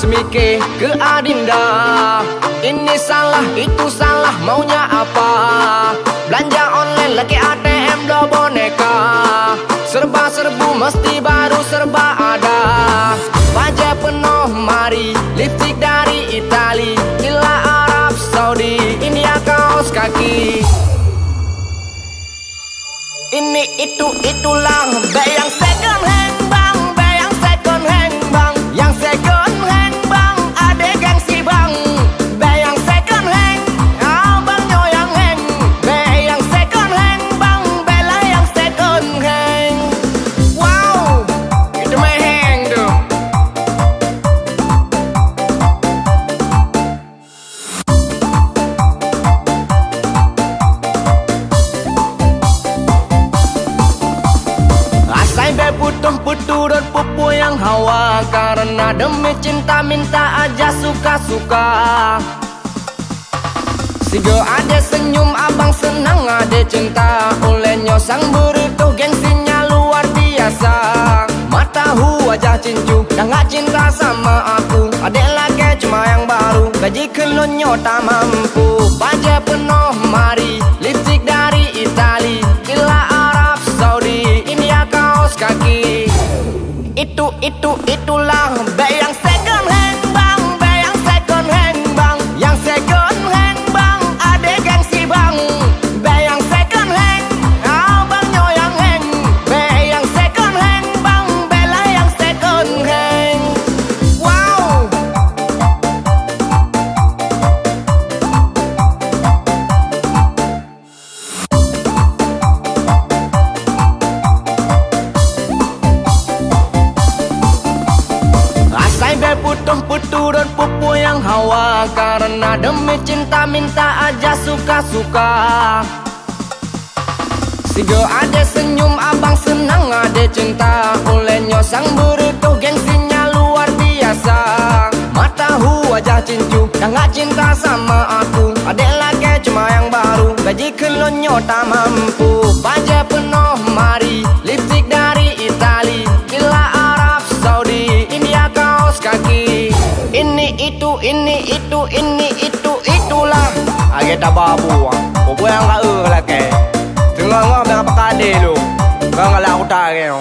Semike ke Adinda. Ini salah itu salah maunya apa? Belanja online lagi ATM do boneka. Serba serbu mesti baru serba ada. Wajah penuh mari Lipstick dari Itali. Gila Arab Saudi India kaos kaki. Ini itu itulah Bayang second Be butuh putu dan pupu yang hawa. Karena demi cinta minta aja suka-suka. Sigo ada senyum abang senang ada cinta. Olehnya sang berutuh gengsinya luar biasa. Matahu wajah cincu dan gak cinta sama aku. Adek lagi cuma yang baru Gaji kelonyo tak mampu. Baja penuh Itu itu itulah putu dan pupu yang hawa. Karena demi cinta minta aja suka-suka. Sigo ada senyum abang senang ada cinta. Olehnya sang berutuh gengsinya luar biasa. Matahu wajah cincu dan gak cinta sama aku. Adek lagi cuma yang baru Gaji kelonyo tak mampu. Baja penuh mari tababuang Ko buang ka ula ke Tungang nga mga pakadelo Kang ta tareo